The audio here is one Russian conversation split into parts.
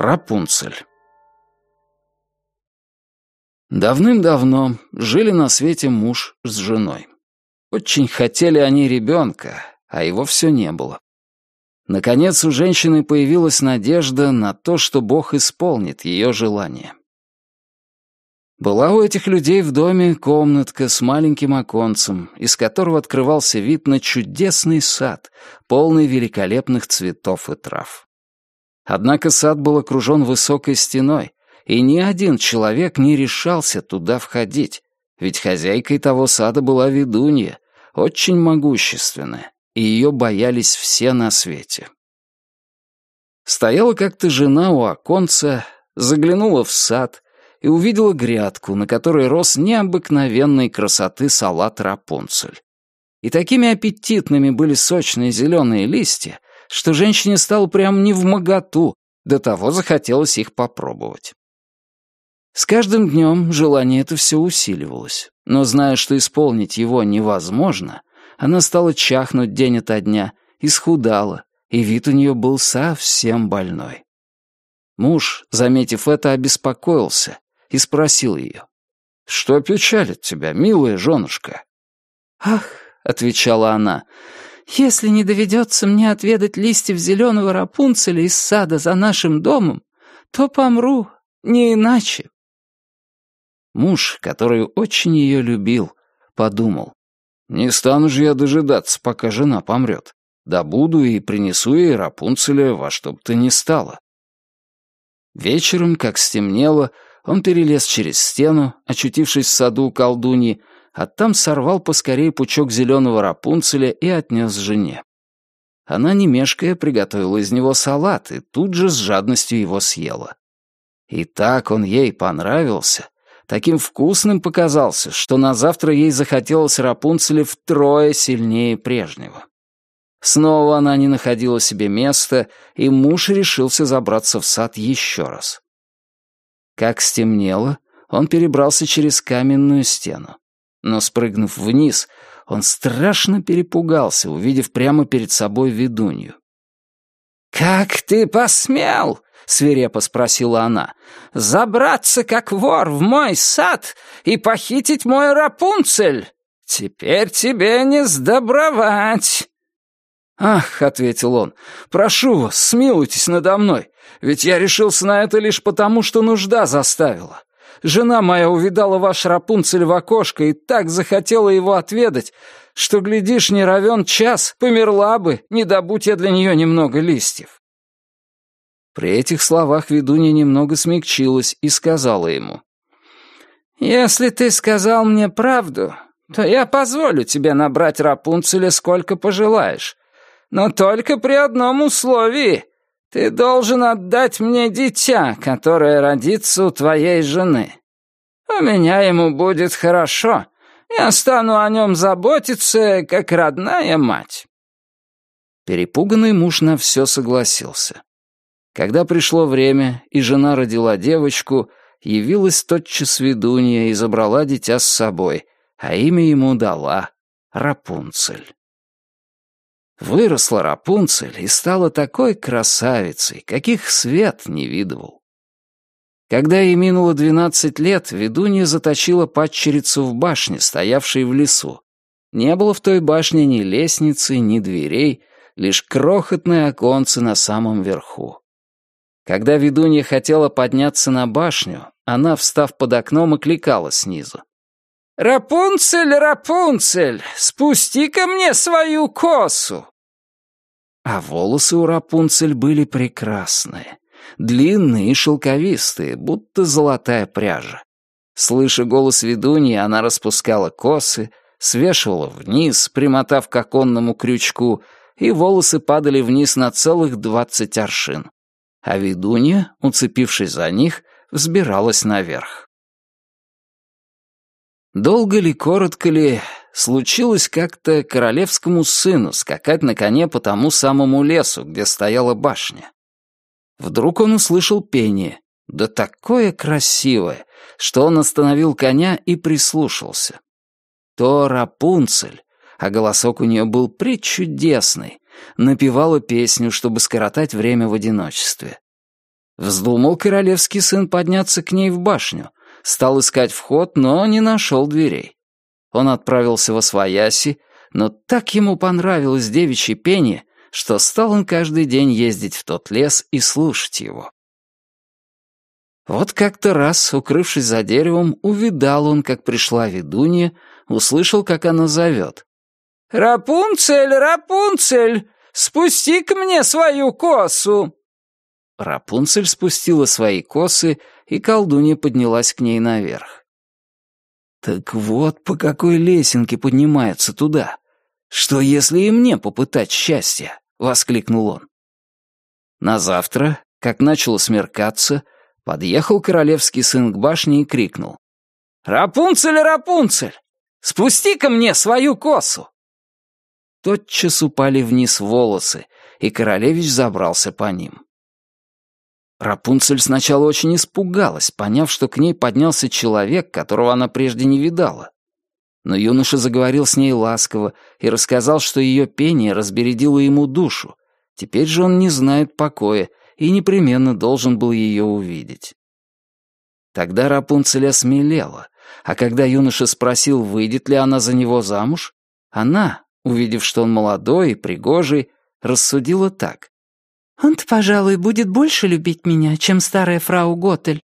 Рапунцель Давным-давно жили на свете муж с женой. Очень хотели они ребенка, а его все не было. Наконец у женщины появилась надежда на то, что Бог исполнит ее желание. Была у этих людей в доме комнатка с маленьким оконцем, из которого открывался вид на чудесный сад, полный великолепных цветов и трав. Однако сад был окружен высокой стеной, и ни один человек не решался туда входить, ведь хозяйкой того сада была ведунья, очень могущественная, и ее боялись все на свете. Стояла как-то жена у оконца, заглянула в сад и увидела грядку, на которой рос необыкновенной красоты салат Рапунцель. И такими аппетитными были сочные зеленые листья, что женщине стало прям не в моготу, до того захотелось их попробовать. С каждым днем желание это все усиливалось, но зная, что исполнить его невозможно, она стала чахнуть день ото дня, исхудала, и вид у нее был совсем больной. Муж, заметив это, обеспокоился и спросил ее. «Что печалит тебя, милая женушка?» «Ах», — отвечала она, — «если не доведется мне отведать листьев зеленого рапунцеля из сада за нашим домом, то помру, не иначе». Муж, который очень ее любил, подумал, «Не стану же я дожидаться, пока жена помрет. Добуду и принесу ей Рапунцеля во что бы то ни стало». Вечером, как стемнело, он перелез через стену, очутившись в саду у колдуньи, а там сорвал поскорее пучок зеленого Рапунцеля и отнес жене. Она, не мешкая, приготовила из него салат и тут же с жадностью его съела. И так он ей понравился, Таким вкусным показался, что на завтра ей захотелось Рапунцеля втрое сильнее прежнего. Снова она не находила себе места, и муж решился забраться в сад еще раз. Как стемнело, он перебрался через каменную стену. Но, спрыгнув вниз, он страшно перепугался, увидев прямо перед собой ведунью. «Как ты посмел?» свирепо спросила она. «Забраться, как вор, в мой сад и похитить мой Рапунцель? Теперь тебе не сдобровать!» «Ах», — ответил он, — «прошу вас, смилуйтесь надо мной, ведь я решился на это лишь потому, что нужда заставила. Жена моя увидала ваш Рапунцель в окошко и так захотела его отведать, что, глядишь, не равен час, померла бы, не добудь я для нее немного листьев. При этих словах ведунья немного смягчилась и сказала ему. «Если ты сказал мне правду, то я позволю тебе набрать Рапунцеля сколько пожелаешь. Но только при одном условии. Ты должен отдать мне дитя, которое родится у твоей жены. У меня ему будет хорошо. Я стану о нем заботиться, как родная мать». Перепуганный муж на все согласился. Когда пришло время, и жена родила девочку, явилась тотчас ведунья и забрала дитя с собой, а имя ему дала Рапунцель. Выросла Рапунцель и стала такой красавицей, каких свет не видывал. Когда ей минуло двенадцать лет, ведунья заточила падчерицу в башне, стоявшей в лесу. Не было в той башне ни лестницы, ни дверей, лишь крохотное оконце на самом верху. Когда ведунья хотела подняться на башню, она, встав под окном, окликала снизу. «Рапунцель, Рапунцель, спусти ко мне свою косу!» А волосы у Рапунцель были прекрасные, длинные и шелковистые, будто золотая пряжа. Слыша голос ведуньи, она распускала косы, свешивала вниз, примотав к оконному крючку, и волосы падали вниз на целых двадцать аршин а ведунья, уцепившись за них, взбиралась наверх. Долго ли, коротко ли, случилось как-то королевскому сыну скакать на коне по тому самому лесу, где стояла башня. Вдруг он услышал пение, да такое красивое, что он остановил коня и прислушался. То Рапунцель, а голосок у нее был причудесный, напевала песню, чтобы скоротать время в одиночестве. Вздумал королевский сын подняться к ней в башню, стал искать вход, но не нашел дверей. Он отправился во свояси, но так ему понравилось девичье пение, что стал он каждый день ездить в тот лес и слушать его. Вот как-то раз, укрывшись за деревом, увидал он, как пришла ведунья, услышал, как она зовет. «Рапунцель, Рапунцель, спусти к мне свою косу!» Рапунцель спустила свои косы, и колдунья поднялась к ней наверх. «Так вот по какой лесенке поднимаются туда. Что, если и мне попытать счастья?» — воскликнул он. На завтра, как начало смеркаться, подъехал королевский сын к башне и крикнул. «Рапунцель, Рапунцель, спусти ко мне свою косу!» Тотчас упали вниз волосы, и королевич забрался по ним. Рапунцель сначала очень испугалась, поняв, что к ней поднялся человек, которого она прежде не видала. Но юноша заговорил с ней ласково и рассказал, что ее пение разбередило ему душу. Теперь же он не знает покоя и непременно должен был ее увидеть. Тогда Рапунцель осмелела, а когда юноша спросил, выйдет ли она за него замуж, она, увидев, что он молодой и пригожий, рассудила так. Он-то, пожалуй, будет больше любить меня, чем старая фрау Готель.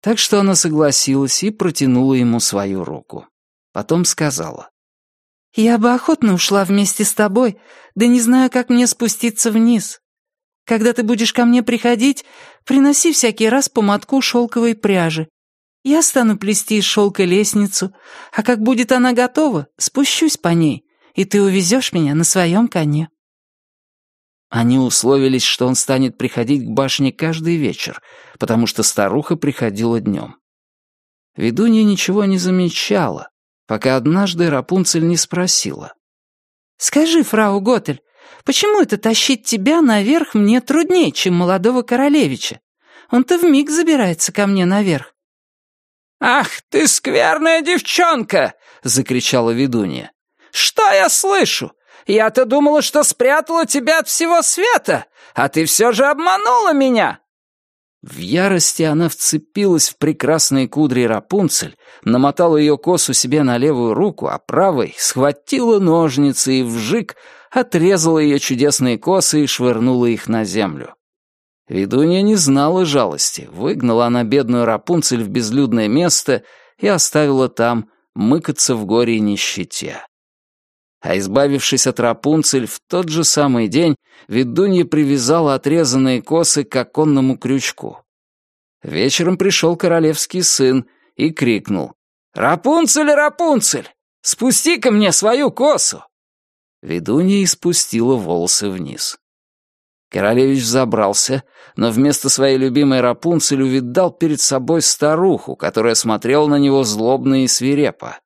Так что она согласилась и протянула ему свою руку. Потом сказала. «Я бы охотно ушла вместе с тобой, да не знаю, как мне спуститься вниз. Когда ты будешь ко мне приходить, приноси всякий раз по мотку шелковой пряжи. Я стану плести из шелка лестницу, а как будет она готова, спущусь по ней, и ты увезешь меня на своем коне». Они условились, что он станет приходить к башне каждый вечер, потому что старуха приходила днем. Ведунья ничего не замечала, пока однажды Рапунцель не спросила. «Скажи, фрау Готель, почему это тащить тебя наверх мне труднее, чем молодого королевича? Он-то вмиг забирается ко мне наверх». «Ах ты скверная девчонка!» — закричала ведунья. «Что я слышу? Я-то думала, что спрятала тебя от всего света, а ты все же обманула меня!» В ярости она вцепилась в прекрасные кудри Рапунцель, намотала ее косу себе на левую руку, а правой схватила ножницы и вжик отрезала ее чудесные косы и швырнула их на землю. Ведунья не знала жалости, выгнала она бедную Рапунцель в безлюдное место и оставила там мыкаться в горе и нищете. А избавившись от Рапунцель, в тот же самый день ведунья привязала отрезанные косы к оконному крючку. Вечером пришел королевский сын и крикнул. «Рапунцель, Рапунцель, спусти ко мне свою косу!» Ведунья испустила волосы вниз. Королевич забрался, но вместо своей любимой Рапунцель увидал перед собой старуху, которая смотрела на него злобно и свирепо.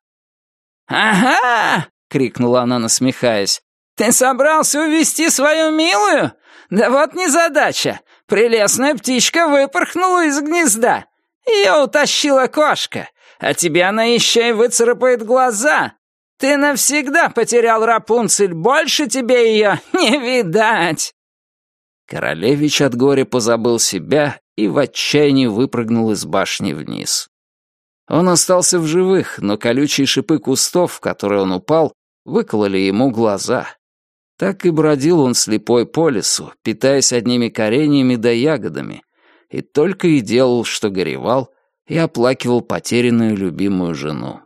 «Ага!» — крикнула она, насмехаясь. «Ты собрался увести свою милую? Да вот незадача. Прелестная птичка выпорхнула из гнезда. Ее утащила кошка, а тебе она еще и выцарапает глаза. Ты навсегда потерял Рапунцель, больше тебе ее не видать!» Королевич от горя позабыл себя и в отчаянии выпрыгнул из башни вниз. Он остался в живых, но колючие шипы кустов, в которые он упал, выкололи ему глаза. Так и бродил он слепой по лесу, питаясь одними кореньями да ягодами, и только и делал, что горевал и оплакивал потерянную любимую жену.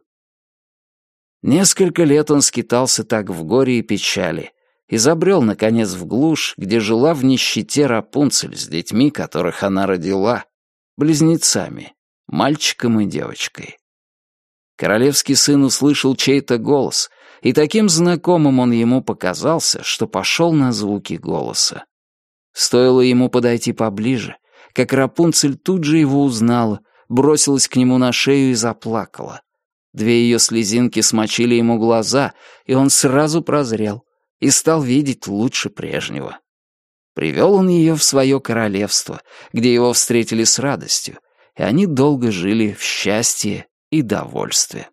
Несколько лет он скитался так в горе и печали и забрел, наконец, в глушь, где жила в нищете Рапунцель с детьми, которых она родила, близнецами, мальчиком и девочкой. Королевский сын услышал чей-то голос — и таким знакомым он ему показался, что пошел на звуки голоса. Стоило ему подойти поближе, как Рапунцель тут же его узнала, бросилась к нему на шею и заплакала. Две ее слезинки смочили ему глаза, и он сразу прозрел и стал видеть лучше прежнего. Привел он ее в свое королевство, где его встретили с радостью, и они долго жили в счастье и довольстве.